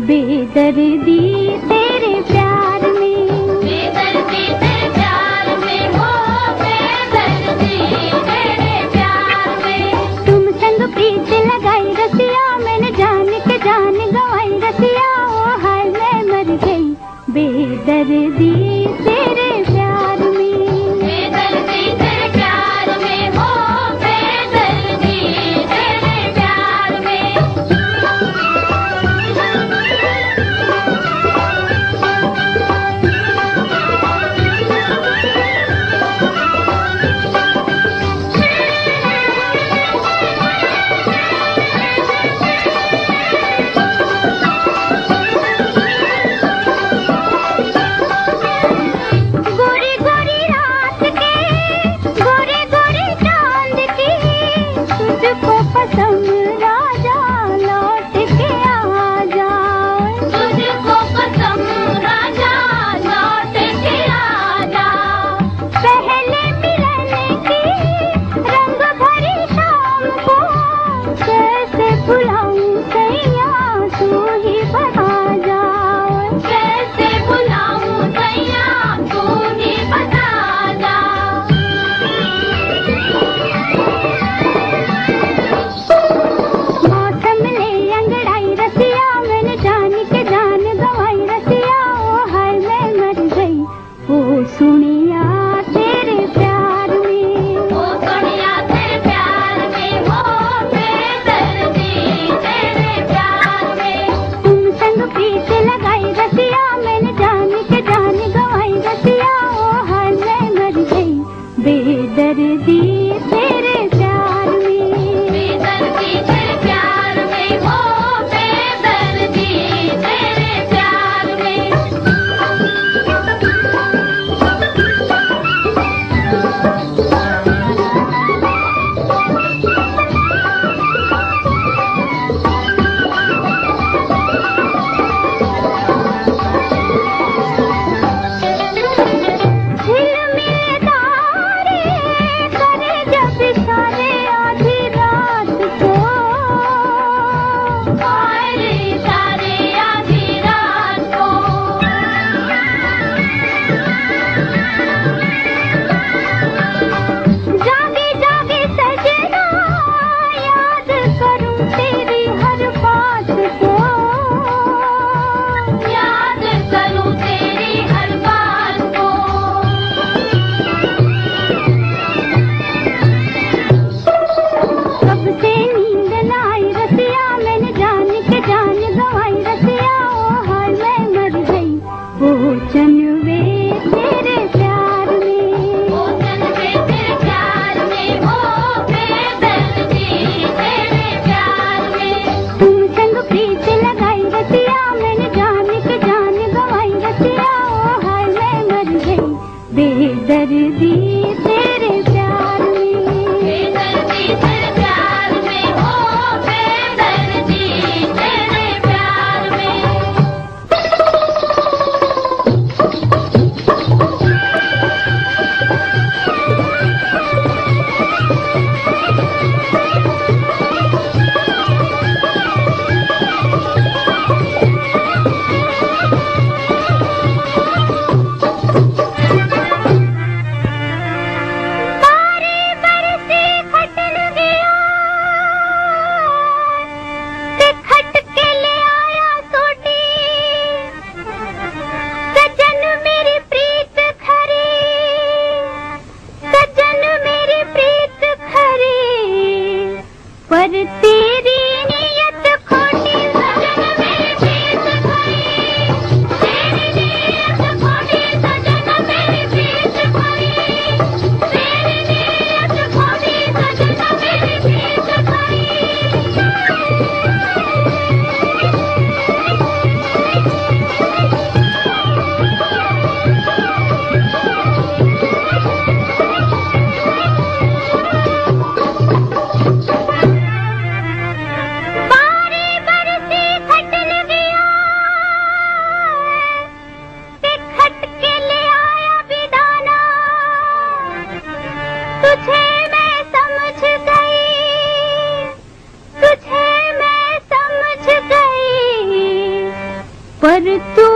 बेदर्दी तेरे प्यार में। बेदर्दी तेरे प्यार में हो बेदर्दी तेरे प्यार में। तुम संग प्रीत लगाई रसिया मैंने जान के जान गवाई रसिया ओ हाय मैं मर गई। बेदर्दी पर तू